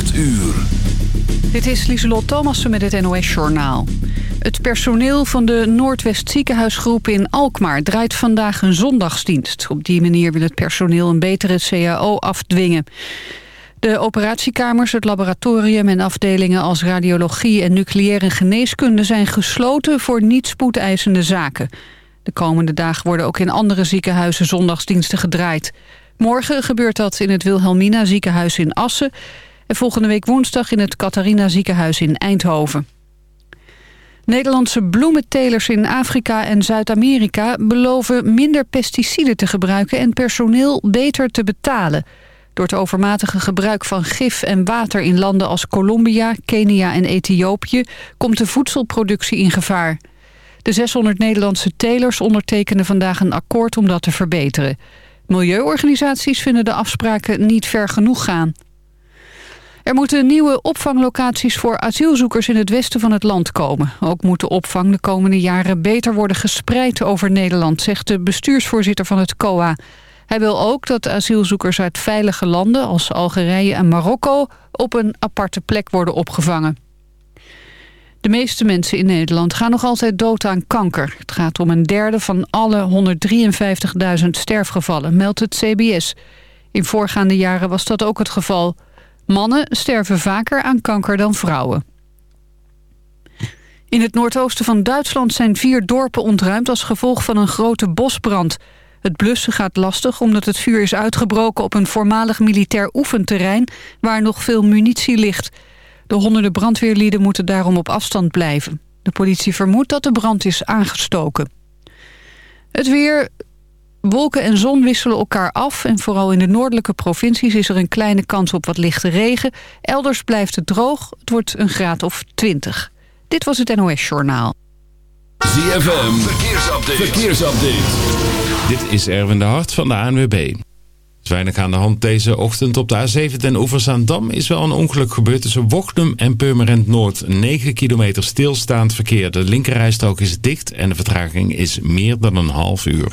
8 uur. Dit is Lieselot Thomassen met het NOS-journaal. Het personeel van de Noordwest ziekenhuisgroep in Alkmaar draait vandaag een zondagsdienst. Op die manier wil het personeel een betere CAO afdwingen. De operatiekamers, het laboratorium en afdelingen als radiologie en nucleaire geneeskunde zijn gesloten voor niet spoedeisende zaken. De komende dagen worden ook in andere ziekenhuizen zondagsdiensten gedraaid. Morgen gebeurt dat in het Wilhelmina ziekenhuis in Assen... en volgende week woensdag in het Catharina ziekenhuis in Eindhoven. Nederlandse bloementelers in Afrika en Zuid-Amerika... beloven minder pesticiden te gebruiken en personeel beter te betalen. Door het overmatige gebruik van gif en water in landen als Colombia, Kenia en Ethiopië... komt de voedselproductie in gevaar. De 600 Nederlandse telers ondertekenen vandaag een akkoord om dat te verbeteren. Milieuorganisaties vinden de afspraken niet ver genoeg gaan. Er moeten nieuwe opvanglocaties voor asielzoekers in het westen van het land komen. Ook moet de opvang de komende jaren beter worden gespreid over Nederland, zegt de bestuursvoorzitter van het COA. Hij wil ook dat asielzoekers uit veilige landen als Algerije en Marokko op een aparte plek worden opgevangen. De meeste mensen in Nederland gaan nog altijd dood aan kanker. Het gaat om een derde van alle 153.000 sterfgevallen, meldt het CBS. In voorgaande jaren was dat ook het geval. Mannen sterven vaker aan kanker dan vrouwen. In het noordoosten van Duitsland zijn vier dorpen ontruimd... als gevolg van een grote bosbrand. Het blussen gaat lastig omdat het vuur is uitgebroken... op een voormalig militair oefenterrein waar nog veel munitie ligt... De honderden brandweerlieden moeten daarom op afstand blijven. De politie vermoedt dat de brand is aangestoken. Het weer... Wolken en zon wisselen elkaar af en vooral in de noordelijke provincies is er een kleine kans op wat lichte regen. Elders blijft het droog, het wordt een graad of 20. Dit was het NOS Journaal. ZFM, verkeersupdate. verkeersupdate. Dit is Erwin de Hart van de ANWB weinig aan de hand deze ochtend. Op de A7 ten Oeverzaandam is wel een ongeluk gebeurd tussen Wochnum en Purmerend Noord. 9 kilometer stilstaand verkeer. De linkerrijstrook is dicht en de vertraging is meer dan een half uur.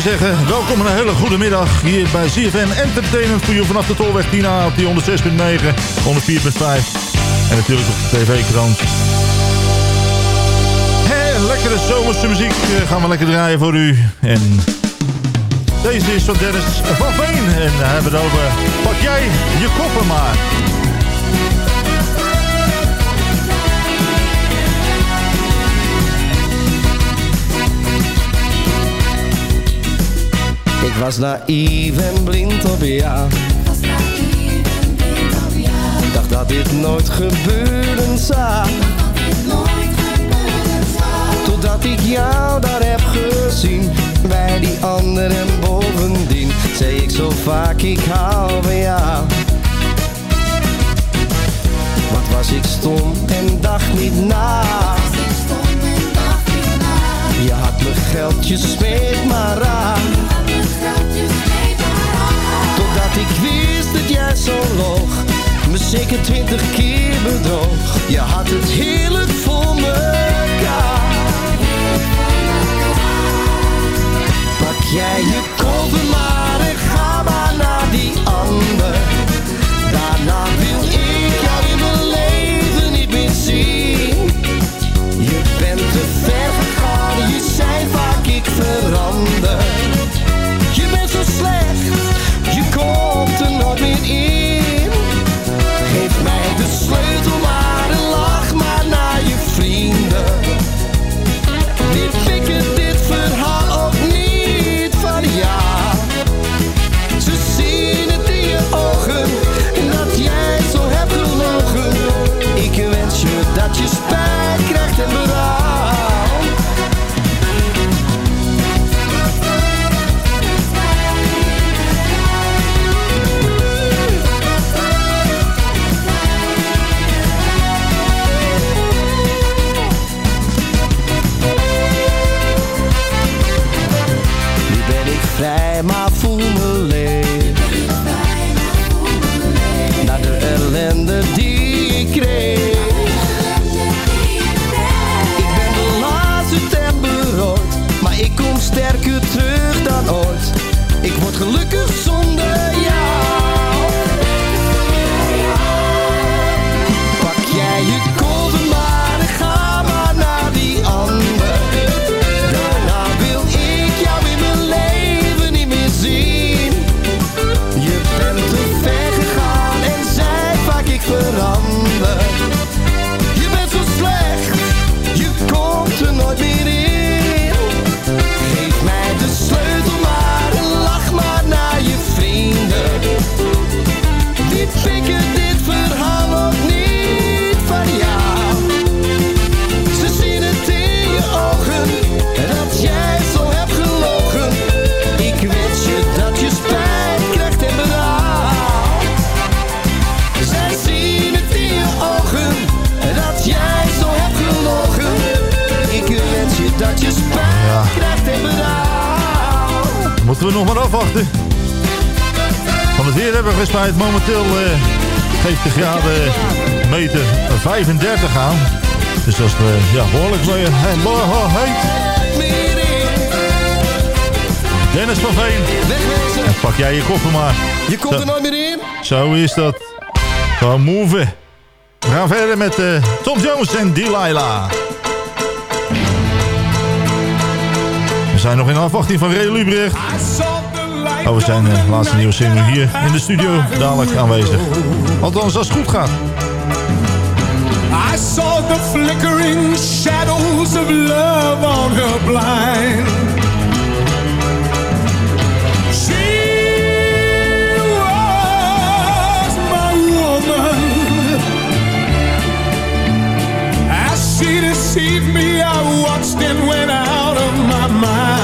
Zeggen, welkom en een hele goede middag hier bij CFM Entertainment voor vanaf de Tolweg Tina op die 106.9, 104.5 en natuurlijk op de TV-krant. Lekkere zomerse muziek eh, gaan we lekker draaien voor u. En deze is van Dennis van Veen en we hebben het over pak jij je koffer maar. Ik was naïef en blind op jou. Dacht dat dit nooit gebeuren zou. Totdat ik jou daar heb gezien. Bij die anderen en bovendien. Zei ik zo vaak ik hou van jou. Wat was ik stom en dacht niet na. Je had me geld, je smeet maar aan. Totdat ik wist dat jij zo loog. Me zeker twintig keer bedroog. Je had het heerlijk voor mekaar. Pak jij je koffer maar en ga maar naar die ander. Daarna wil ik zo slecht, je komt er nooit meer in. We gaan verder met eh, Tom Jones en Delilah. We zijn nog in afwachting van Ray. Oh, we zijn de laatste nieuwe single hier in de studio dadelijk aanwezig. Althans, als het goed gaat. I the flickering shadows of love on her blind. Me, I watched and went out of my mind.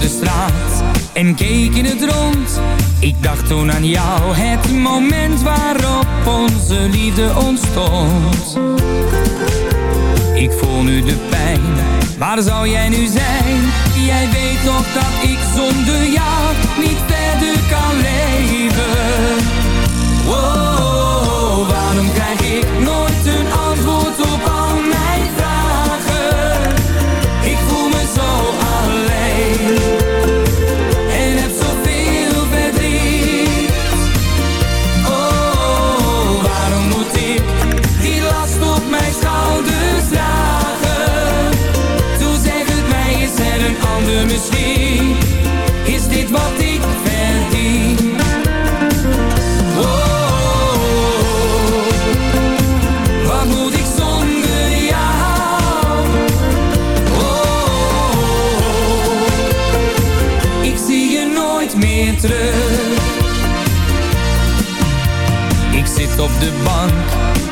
de straat en keek in het rond. Ik dacht toen aan jou, het moment waarop onze liefde ontstond. Ik voel nu de pijn, waar zou jij nu zijn? Jij weet nog dat ik zonder jou op de bank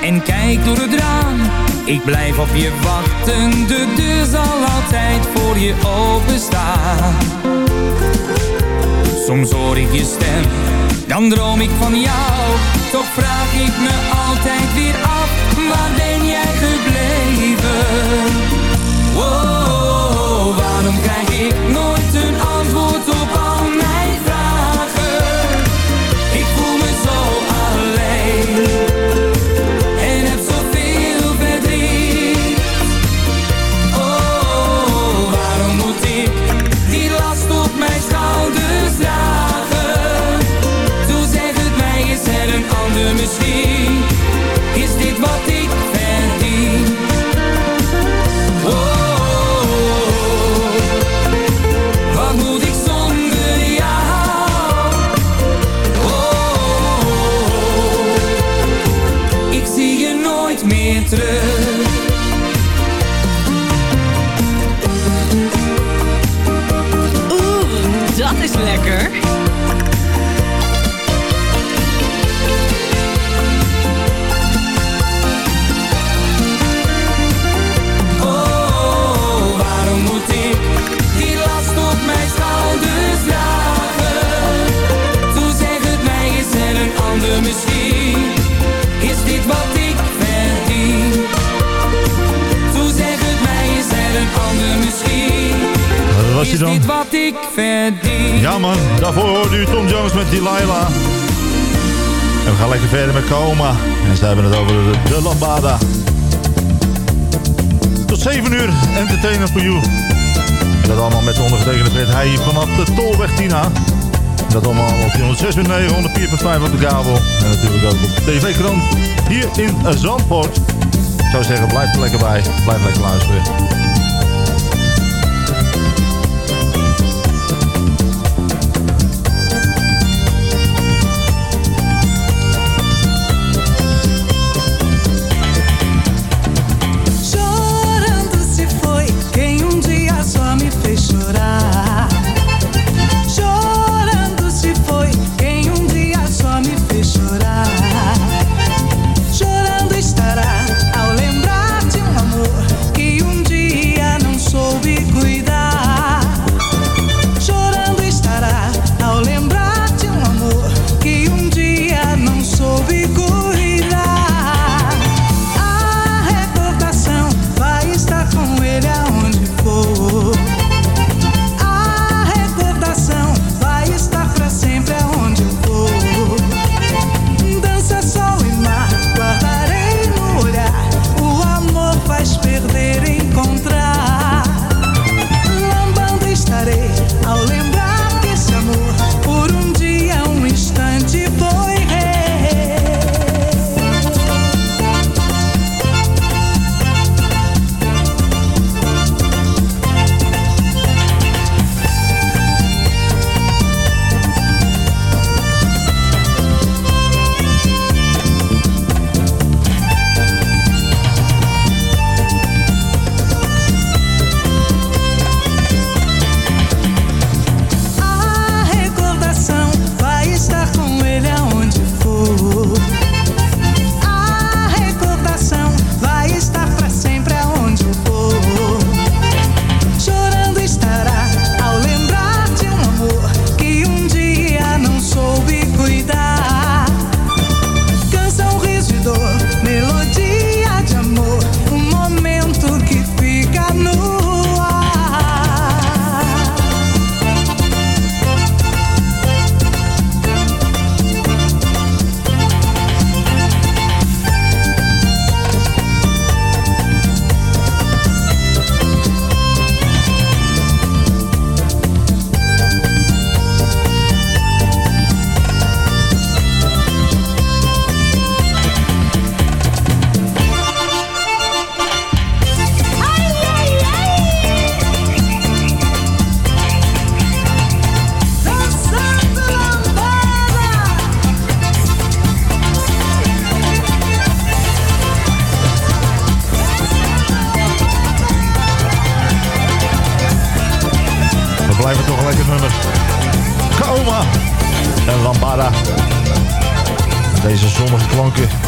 en kijk door het raam. Ik blijf op je wachten, de deur zal altijd voor je openstaan. Soms hoor ik je stem, dan droom ik van jou. Toch vraag ik me altijd weer af, waar ben jij gebleven? 106.9, 104.5 op de kabel. En natuurlijk ook op de TV-krant hier in Zandvoort. Ik zou zeggen, blijf er lekker bij. Blijf lekker luisteren.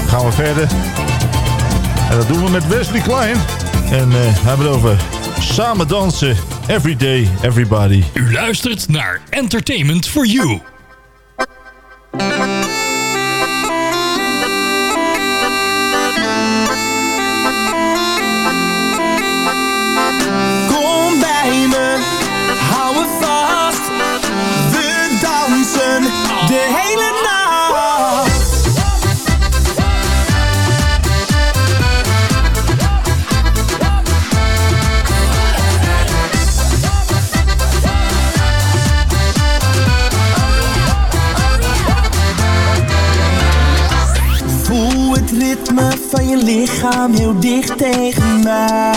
gaan we verder. En dat doen we met Wesley Klein. En uh, hebben het over samen dansen. everyday, everybody. U luistert naar Entertainment for You. kwam heel dicht tegen mij.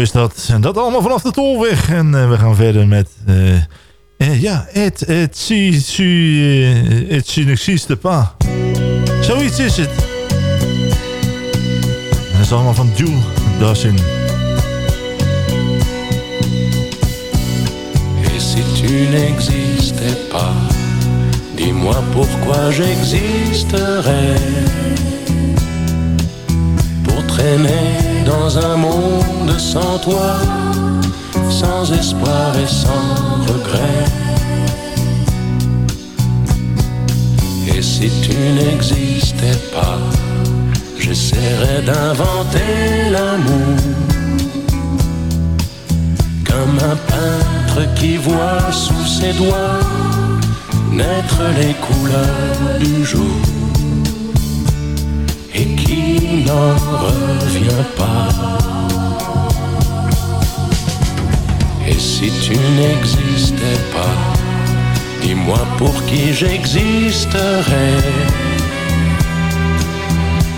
is dat. En dat allemaal vanaf de Tolweg. En eh, we gaan verder met... Uh, uh, ja, het, het, si, het het. Zoiets is het. het dat is allemaal van Jules Dassin. Et si tu pas, dis-moi pourquoi j'existerais. Pour traîner dans un monde sans toi, sans espoir et sans regret. Et si tu n'existais pas, j'essaierais d'inventer l'amour. Comme un peintre qui voit sous ses doigts naître les couleurs du jour n'en revient pas. Et si tu n'existais pas, dis-moi pour qui j'existerais.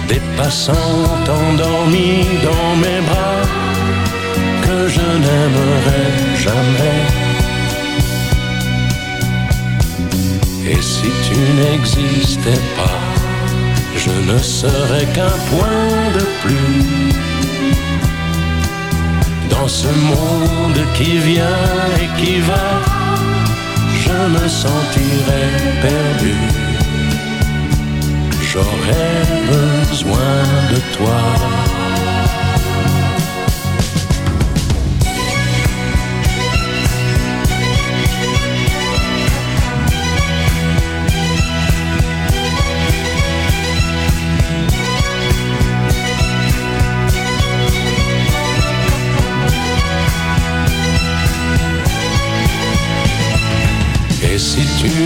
Des passants endormis dans mes bras que je n'aimerais jamais. Et si tu n'existais pas, je ne serais qu'un point de plus dans ce monde qui vient et qui va. Je me sentirais perdu. J'aurais besoin de toi.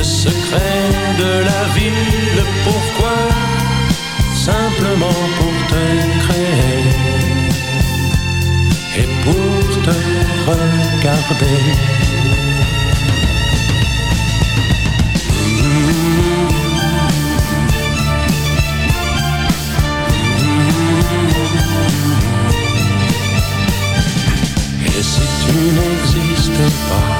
Le secret de la vie, le pourquoi, simplement pour te créer et pour te regarder? Et si tu n'existais pas,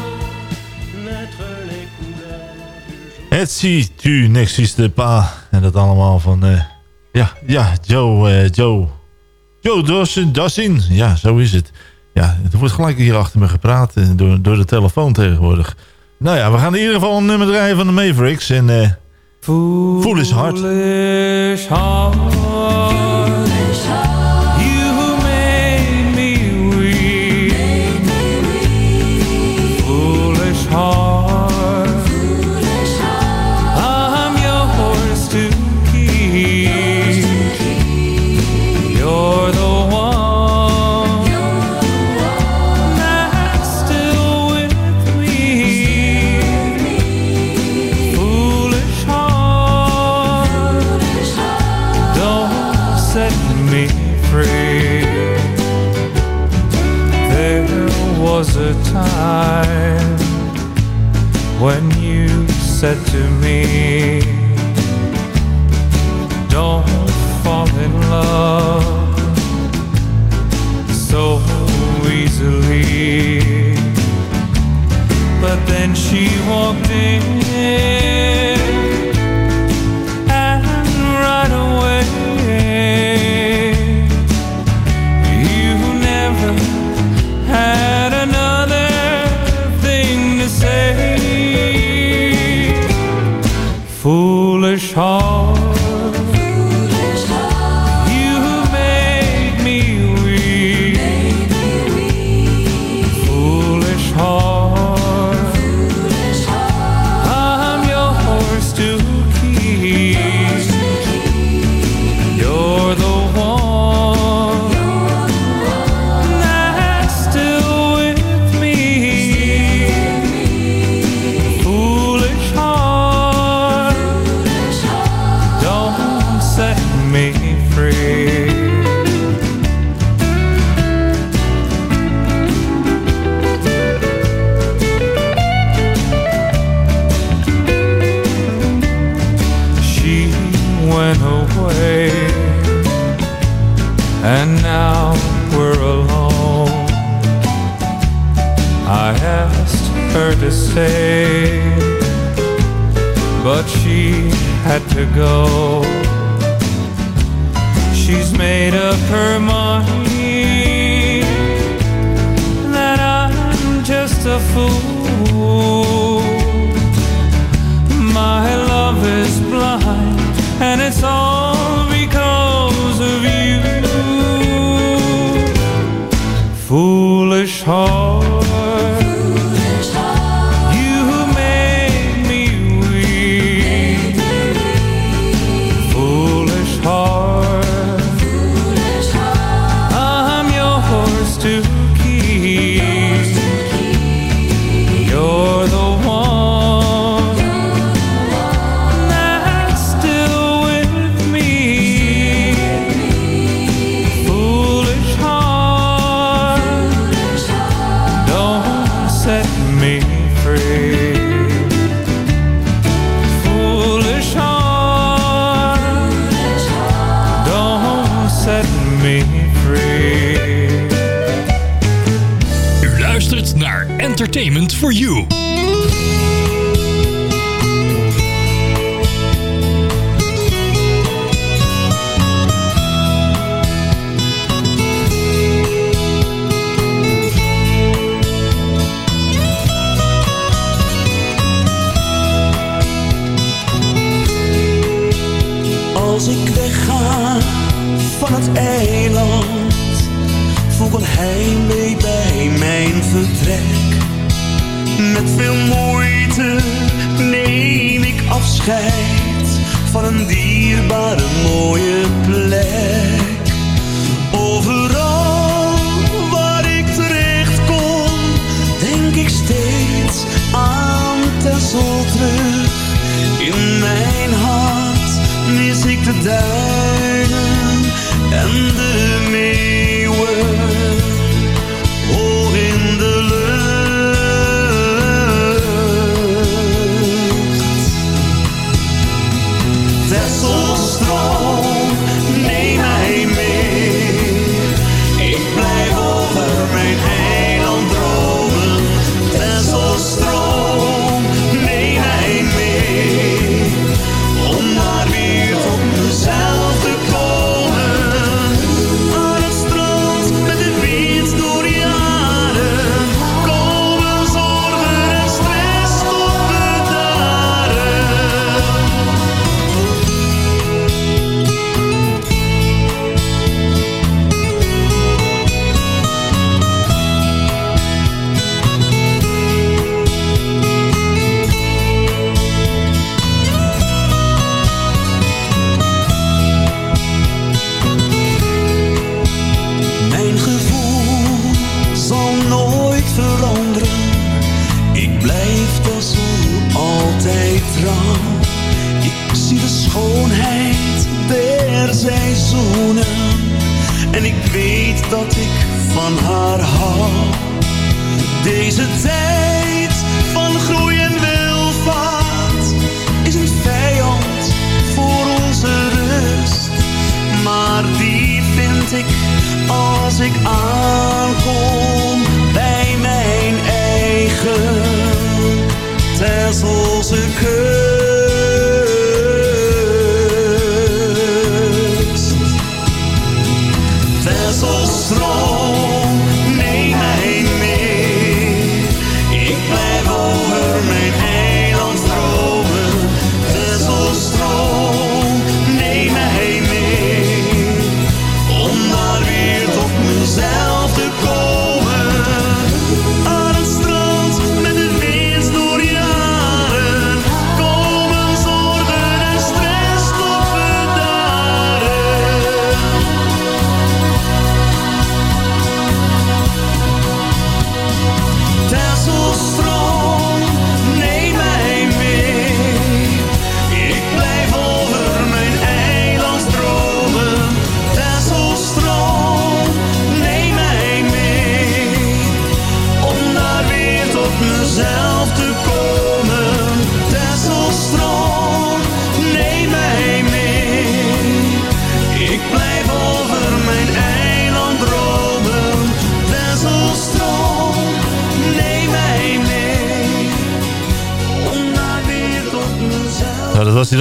Het si tu n'existe pas. En dat allemaal van... eh, ja, ja, Joe, eh, Joe... Joe Dawson, Dawson. Ja, zo is het. Ja, het wordt gelijk hier achter me gepraat eh, door, door de telefoon tegenwoordig. Nou ja, we gaan in ieder geval een nummer draaien van de Mavericks. En eh Foolish Heart. Foolish heart. Said to me, Don't fall in love so easily. But then she walked in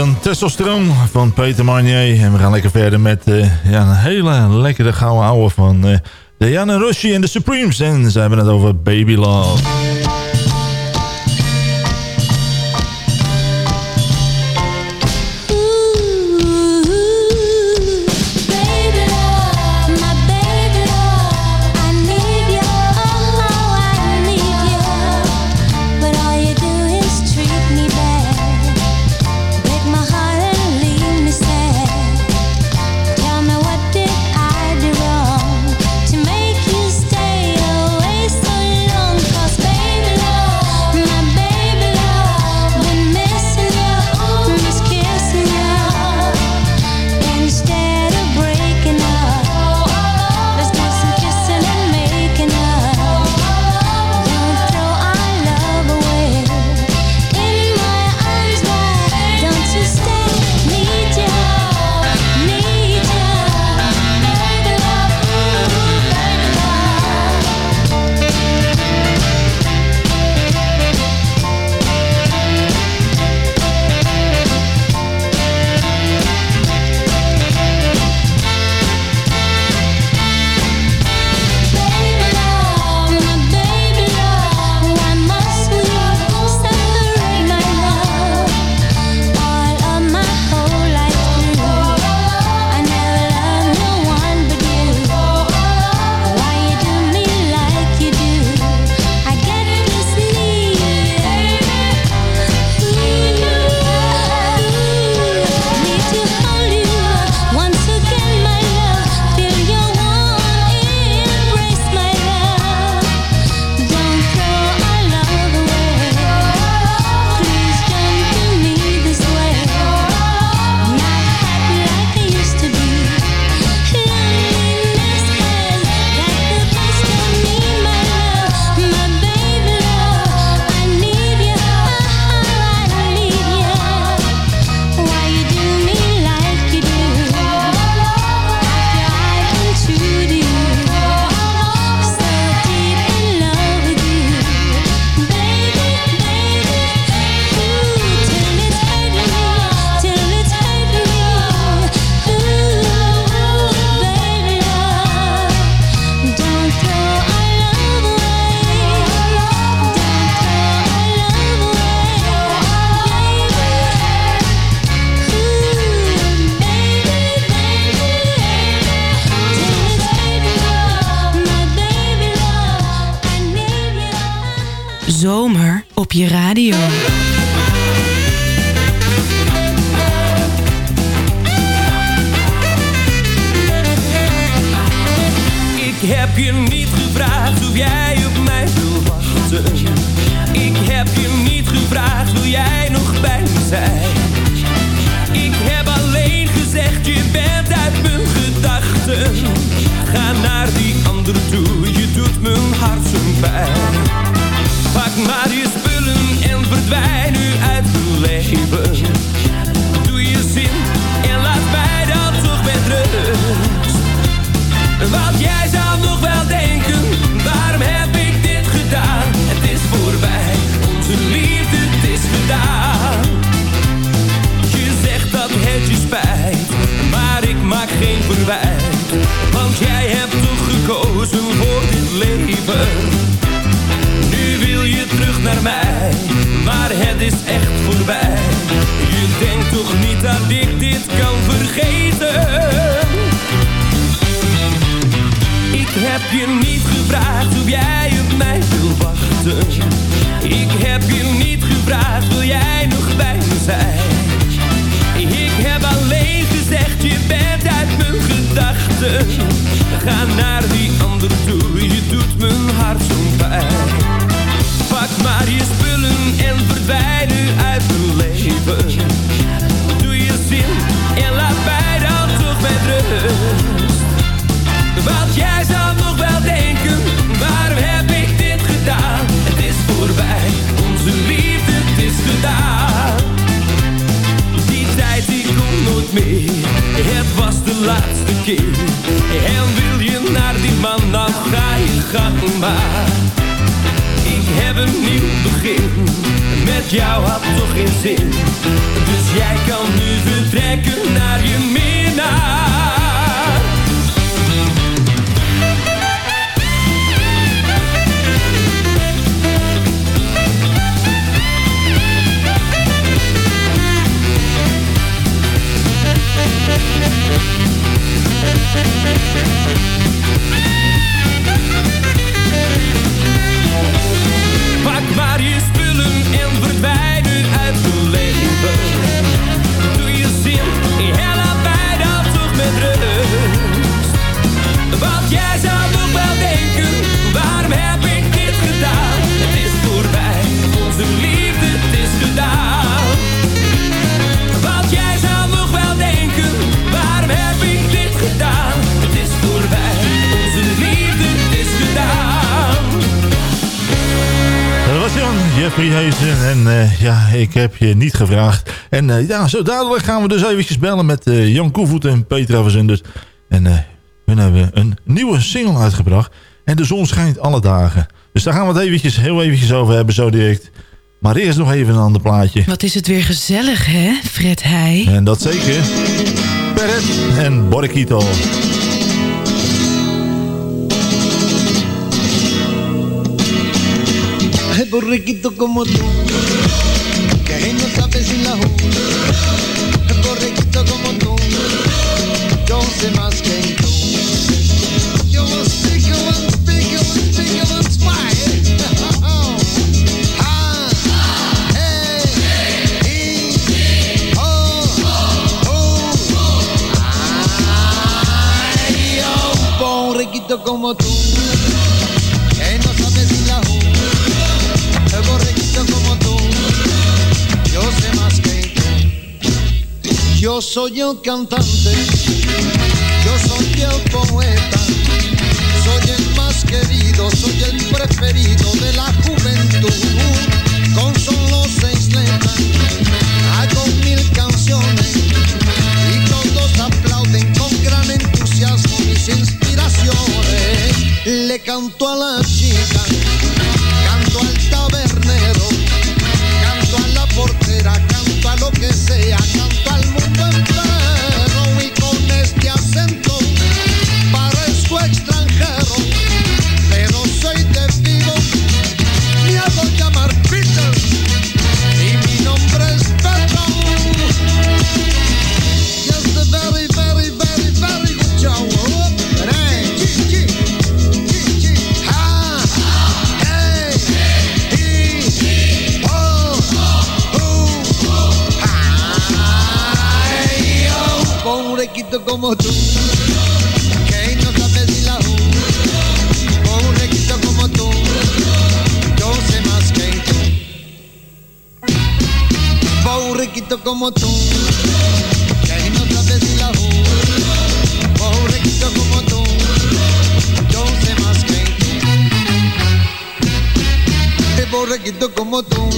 dan testosteron van Peter Marnier. En we gaan lekker verder met eh, ja, een hele lekkere gouden ouwe van uh, Diana en de Supremes. En ze hebben het over Baby Love. Ik heb je niet gevraagd, wil jij nog bij me zijn? Ik heb alleen gezegd, je bent uit mijn gedachten. Ga naar die ander toe, je doet mijn hart zo pijn. Pak maar je spullen en verdwijn nu uit mijn leven. geen verwijt. Want jij hebt toch gekozen voor dit leven. Nu wil je terug naar mij, maar het is echt voorbij. Je denkt toch niet dat ik dit kan vergeten? Ik heb je niet gevraagd of jij op mij wil wachten. Ik heb je niet gevraagd, wil jij nog bij me zijn? Ik heb alleen zegt je bent uit mijn gedachten. Ga naar die andere toe, je doet mijn hart zo'n pijn. Pak maar je spullen en verdwijnen uit mijn leven. Doe je zin en laat mij dan toch met rust. Want jij zal nog wel denken, waarom heb ik dit gedaan? Het is voorbij, onze liefde, is gedaan. Het was de laatste keer. En wil je naar die man, dan ga je gang maar. Ik heb een nieuw begin. Met jou had toch geen zin. Dus jij kan nu vertrekken En eh, ja, ik heb je niet gevraagd. En eh, ja, zo dadelijk gaan we dus eventjes bellen met eh, Jan Koevoet en Petra Verzenders. En hun hebben een nieuwe single uitgebracht. En de zon schijnt alle dagen. Dus daar gaan we het eventjes, heel eventjes over hebben, zo direct. Maar eerst nog even een ander plaatje. Wat is het weer gezellig, hè, Fred Heij? En dat zeker. Perret en Borikito. Borrequito como tú, que no sabes sin la jura. Ay, borrequito como tú, yo sé más que tú. Yo speak, you want speak, you want speak, you want smile. Ah, hey, e, oh, oh. Ay, yo, borrequito como tú, Soy el cantante, yo soy el poeta, soy el más querido, soy el preferido de la juventud. Con solo seis letras, hago mil canciones y todos aplauden con gran entusiasmo mis inspiraciones. Le canto a la chica canto al tabernero, canto a la portera, canto a lo que sea, canto siempre. Como tú, que no la como tú, yo sé más que tú. Como tú, que no sabes la U. Como tú, yo sé más que tú. Qué borrequito como tú,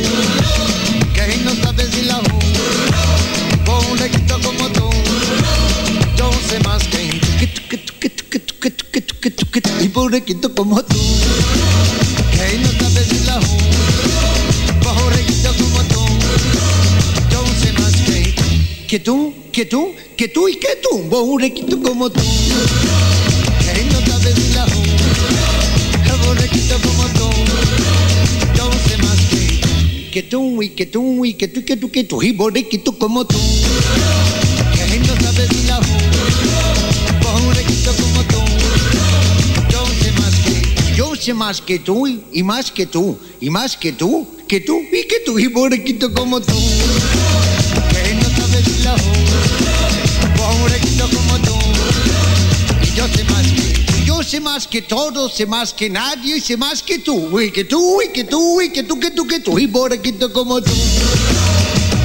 que no sabes la U. que tú. Y borrequito como tú, que no sabes ni la U. Borrequito como tú, yo sé más que tú. Que tú, que tú, que tú y que tú. Borrequito como tú, que no sabes ni la U. Borrequito como tú, yo sé más que tú. Que tú y que tú y que tú y que tú que sé más que tú y- y más que tú y más que tú, que tú y que tú y borrequito como tú. Que no sabes la U. Borrequito como tú. Y yo sé más que. Yo sé más que todo, sé más que nadie, sé más que tú. Y que tú, y que tú, y que tú, que tú, que tú. Y borrequito como tú.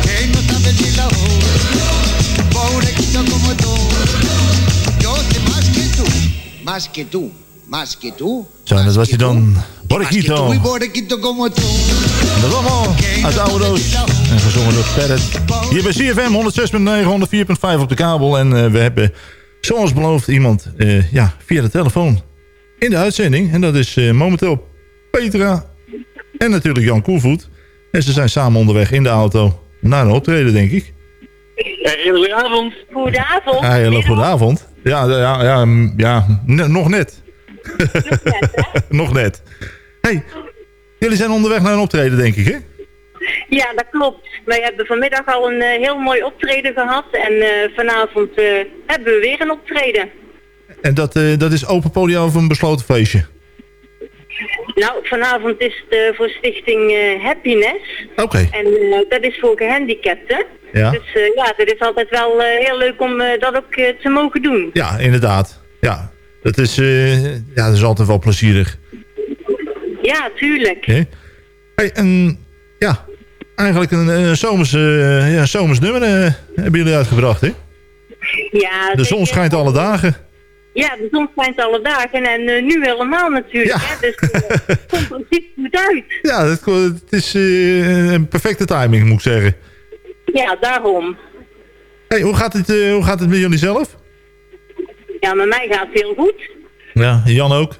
Que no sabes la U. Borrequito como tú. Yo sé más que tú. Más que tú. Más que tú. Zo, dat was hij dan. Borikito. Dat allemaal uit doos. En gezongen door Parrot. Hier bij CFM 106.9, 104.5 op de kabel. En eh, we hebben, zoals beloofd, iemand eh, ja, via de telefoon in de uitzending. En dat is eh, momenteel Petra En natuurlijk Jan Koevoet. En ze zijn samen onderweg in de auto naar een optreden, denk ik. Hele goede avond. Goedenavond. Ja, hele goede avond. Ja, ja, ja, ja ne- nog net. nog net. hey, jullie zijn onderweg naar een optreden, denk ik, hè? Ja, dat klopt. Wij hebben vanmiddag al een eh, heel mooi optreden gehad en eh, vanavond eh, hebben we weer een optreden. En dat, eh, dat is open podium of een besloten feestje? Nou, vanavond is het eh, voor stichting eh, Happiness. Oké. En dat is voor gehandicapten. Ja. Dus ja, dat is altijd wel eh, heel leuk om eh, dat ook te mogen doen. Ja, inderdaad. Ja, dat is, eh, ja, dat is altijd wel plezierig. Ja, tuurlijk. Hey, en ja, eigenlijk een, een zomers, eh, ja, een zomers nummer eh, hebben jullie uitgebracht, hè? Ja, De zon schijnt alle dagen. Ja, de zon schijnt alle dagen en eh, nu helemaal natuurlijk. Hè? Dus eh, het komt er precies goed uit. Ja, het, het is eh, een perfecte timing, moet ik zeggen. Ja, daarom. Hey, hoe, gaat het, eh, hoe gaat het met jullie zelf? Ja, met mij gaat het heel goed. Ja, Jan ook?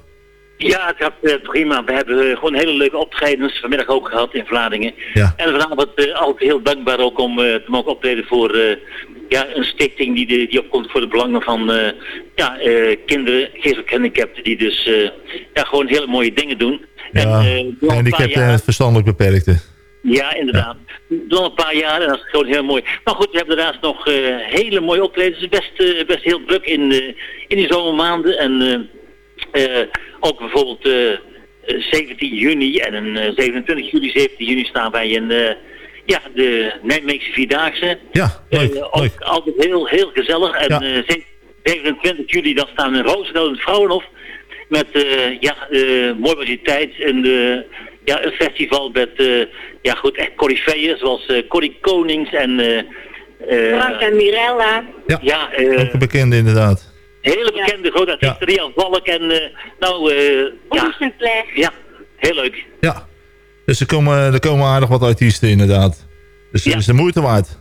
Ja, het gaat eh, prima. We hebben eh, gewoon hele leuke optredens vanmiddag ook gehad in Vlaardingen. Ja. En vanavond eh, altijd heel dankbaar ook om te mogen optreden voor eh, ja, een stichting die, de, die opkomt voor de belangen van eh, ja, eh, kinderen, geestelijk gehandicapten, die dus eh, ja, gewoon hele mooie dingen doen. Ja, en, eh, een en ik paar heb jaar- het verstandelijk beperkte. Ja, inderdaad. Nog een paar jaar en dat is gewoon heel mooi. Maar goed, we hebben daarnaast nog eh, hele mooie optredens. Het is best, eh, best heel druk in, eh, in die zomermaanden. En ook bijvoorbeeld eh, eh, 17 juni en een, eh, 27 juli, 17 juni staan wij in ja, de Nijmeegse Vierdaagse. Ja, leuk, ook altijd heel, heel gezellig. En Ja. eh, ze- 27 juli dan staan we in Roosendaal in het Vrouwenhof. Met ja, mooi variëteit. En eh, ja, een festival met eh, ja, goed, echt coryfeeën zoals eh Corrie Konings en... eh eh, Frank en Mirella. Ja, ja eh, ook een bekende inderdaad. hele bekende grote artiesten, Rian Valk en eh, nou, eh ja, ja, heel leuk. Ja, dus er komen, er komen aardig wat artiesten inderdaad. Dus het is de moeite waard.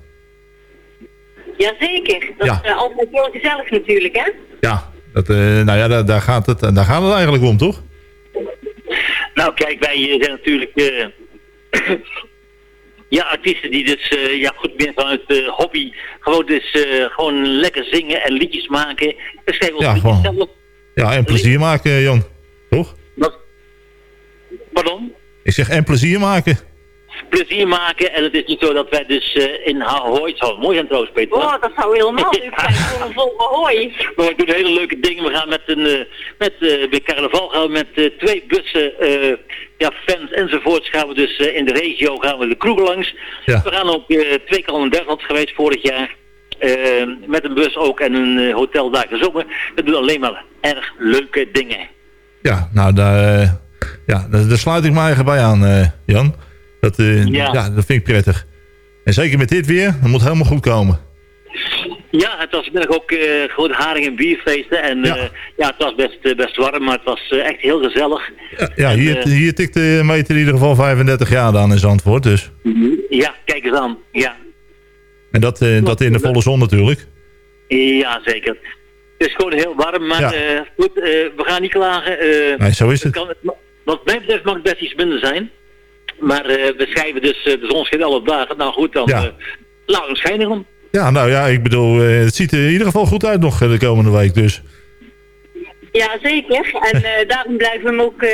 Jazeker. Dat Ja. is altijd heel gezellig natuurlijk, hè? Ja, dat, eh, nou ja, daar, daar, gaat het, daar gaat het eigenlijk om, toch? Nou kijk, wij zijn natuurlijk eh, ja, artiesten die dus eh, ja, goed meer vanuit de hobby gewoon dus eh, gewoon lekker zingen en liedjes maken. We schrijven Ja, gewoon. zelf. Ja, en plezier maken, Jan. Toch? Pardon? Ik zeg en plezier maken. Plezier maken en het is niet zo dat wij dus eh, in Ahoy, het zou mooi zijn trouwens Peter. Oh, dat zou helemaal leuk zijn voor een volle hooi. Maar we doen hele leuke dingen. We gaan met een, eh, met, eh, bij carnaval gaan we met eh, twee bussen, eh, ja, fans enzovoorts gaan we dus eh, in de regio gaan we de kroegen langs. Ja. We gaan ook eh, twee keer al in Duitsland geweest vorig jaar. Met een bus ook en een hotel daar gezongen. We doen alleen maar erg leuke dingen. Ja, nou, daar, ja, daar, daar sluit ik me eigen bij aan, eh, Jan. Dat, eh, Ja. ja. dat vind ik prettig. En zeker met dit weer, dat moet helemaal goed komen. Ja, het was vanmiddag ook eh, gewoon haring- en bierfeesten. En ja, ja het was best, eh, best warm, maar het was eh, echt heel gezellig. Ja, En, hier, eh, hier tikt de meter in ieder geval 35 jaar aan in Zandvoort. Dus. Ja, kijk eens aan. Ja, En dat, eh, dat in de volle zon natuurlijk. ja zeker. Het is gewoon heel warm, maar Ja. eh, goed, eh, we gaan niet klagen. eh, Nee, zo is het. Kan, wat mij betreft mag het best iets minder zijn. Maar eh, we schrijven dus, eh, de zon schijnt alle dagen. Nou goed, dan Ja. eh, laten we schijnen om. Ja, nou ja, ik bedoel, eh, het ziet er in ieder geval goed uit nog de komende week. Dus. Ja, zeker. En eh, daarom blijven we hem ook eh,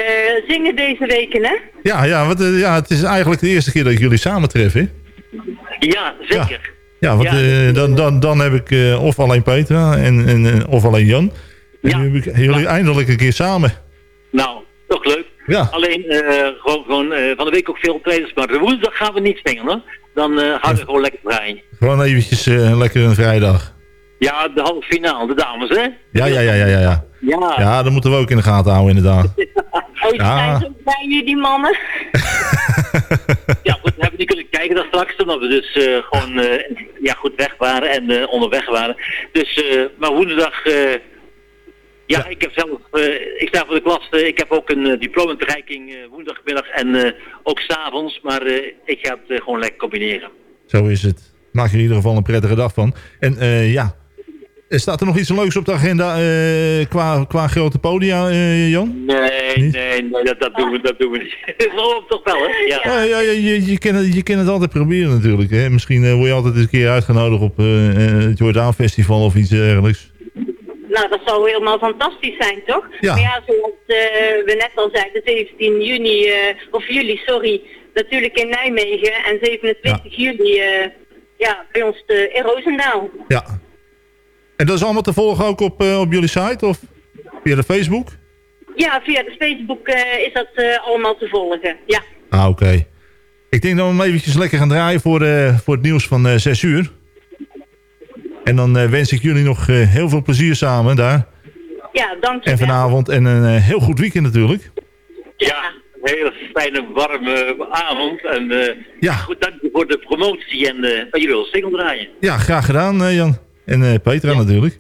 zingen deze weken, hè? Ja, ja, want, ja, het is eigenlijk de eerste keer dat ik jullie samen tref, hè? Ja, zeker. Ja, want Ja. eh, dan, dan, dan heb ik eh, of alleen Petra en, en, of alleen Jan. En nu heb ik jullie eindelijk een keer samen. Nou, toch leuk. Ja. Alleen eh, gewoon, gewoon eh, van de week ook veel trainers, maar de woensdag gaan we niet hoor. Dan eh houden we gewoon lekker vrij. Gewoon eventjes lekker een vrijdag. Ja, de halve finale, de dames hè? Ja, ja, ja, ja, ja. Ja, Ja. ja dat moeten we ook in de gaten houden inderdaad. Oh, Ja. zijn zo bij mannen. Ja, goed, we hebben niet kunnen kijken daar straks, omdat we dus gewoon ja, goed weg waren en onderweg waren. Dus, maar woensdag, ja, ik heb zelf, eh, ik sta voor de klas, eh, ik heb ook een uh, eh, woensdagmiddag en ook s'avonds, maar ik ga het gewoon lekker combineren. Zo is het. Maak er in ieder geval een prettige dag van. En ja, Staat er nog iets leuks op de agenda qua, qua grote podia, Jan? Nee, nee, nee, dat, dat doen we, dat doen we niet. Toch wel, hè? Ja. Ja, ja, ja, je, je, kan het, je kan het altijd proberen natuurlijk. Hè? Misschien word je altijd eens een keer uitgenodigd op het Jordaan Festival of iets dergelijks. Nou, dat zou helemaal fantastisch zijn, toch? Ja. Maar ja, zoals eh, we net al zeiden, 17 juni, eh, of juli, sorry, natuurlijk in Nijmegen. En 27 juli, eh, ja, bij ons te, in Roosendaal. Ja. En dat is allemaal te volgen ook op, op jullie site of via de Facebook? Ja, via de Facebook is dat allemaal te volgen, ja. Ah, oké. Ik denk dat we hem eventjes lekker gaan draaien voor, eh, voor het nieuws van eh 6 uur. En dan eh, wens ik jullie nog eh, heel veel plezier samen daar. Ja, dank je En vanavond en een eh, heel goed weekend natuurlijk. Ja, een hele fijne, warme avond. En eh, Ja. goed, dank je voor de promotie en eh dat jullie wel single draaien. Ja, graag gedaan eh, Jan. En eh, Petra natuurlijk.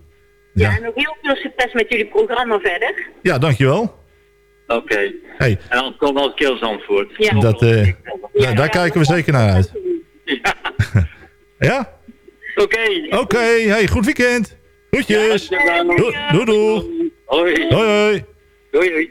Ja, en nog heel veel succes met jullie programma verder. Ja, dankjewel. Oké. Hey. En dan komt wel keer antwoord. Ja. Dat, eh, daar, daar kijken we zeker naar uit. Ja? Oké. Oké, hey, goed weekend. Groetjes. Ja, Doei, doei, doei. Hoi. Hoi, hoi. Hoi, hoi.